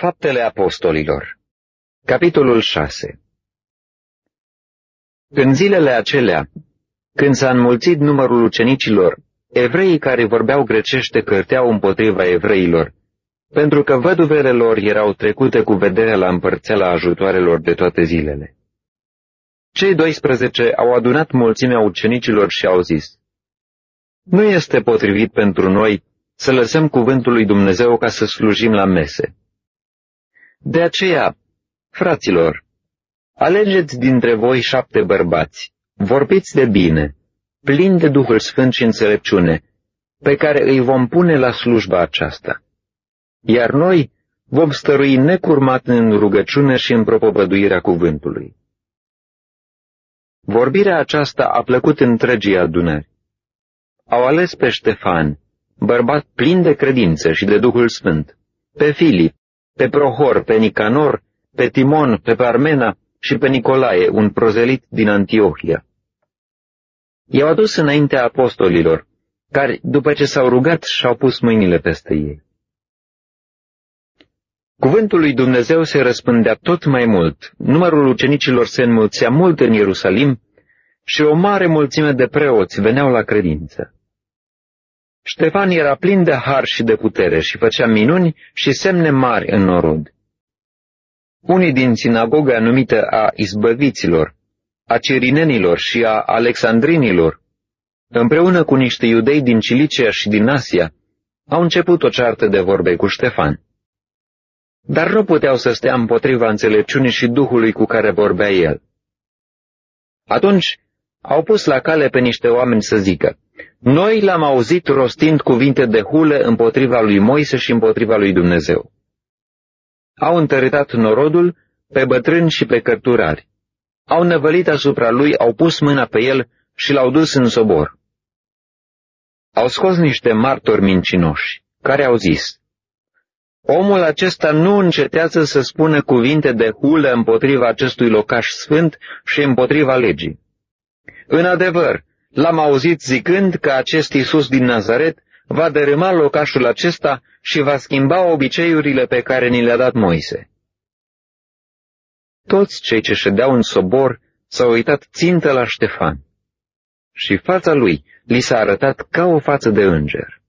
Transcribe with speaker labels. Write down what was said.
Speaker 1: Faptele Apostolilor Capitolul 6 În zilele acelea, când s-a înmulțit numărul ucenicilor, evreii care vorbeau grecește cărteau împotriva evreilor, pentru că văduvele lor erau trecute cu vederea la împărțeala ajutoarelor de toate zilele. Cei 12 au adunat mulțimea ucenicilor și au zis, Nu este potrivit pentru noi să lăsăm cuvântul lui Dumnezeu ca să slujim la mese. De aceea, fraților, alegeți dintre voi șapte bărbați, vorbiți de bine, plini de Duhul Sfânt și înțelepciune, pe care îi vom pune la slujba aceasta. Iar noi vom stărui necurmat în rugăciune și în propovăduirea cuvântului. Vorbirea aceasta a plăcut întregii adunări. Au ales pe Ștefan, bărbat plin de credință și de Duhul Sfânt, pe Filip, pe Prohor, pe Nicanor, pe Timon, pe Parmena și pe Nicolae, un prozelit din Antiohia. I-au adus înaintea apostolilor, care, după ce s-au rugat, și-au pus mâinile peste ei. Cuvântul lui Dumnezeu se răspândea tot mai mult, numărul ucenicilor se înmulțea mult în Ierusalim și o mare mulțime de preoți veneau la credință. Ștefan era plin de har și de putere și făcea minuni și semne mari în norod. Unii din sinagoga numită a izbăviților, a cirinenilor și a alexandrinilor, împreună cu niște iudei din Cilicia și din Asia, au început o ceartă de vorbe cu Ștefan. Dar nu puteau să stea împotriva înțelepciunii și Duhului cu care vorbea el. Atunci au pus la cale pe niște oameni să zică, noi l-am auzit rostind cuvinte de hulă împotriva lui Moise și împotriva lui Dumnezeu. Au întăritat norodul pe bătrâni și pe cărturari. Au năvălit asupra lui, au pus mâna pe el și l-au dus în sobor. Au scos niște martori mincinoși, care au zis, Omul acesta nu încetează să spună cuvinte de hulă împotriva acestui locaș sfânt și împotriva legii. În adevăr, L-am auzit zicând că acest Iisus din Nazaret va dărâma locașul acesta și va schimba obiceiurile pe care ni le-a dat Moise. Toți cei ce ședeau în sobor s-au uitat țintă la Ștefan și fața lui li s-a arătat ca o față de înger.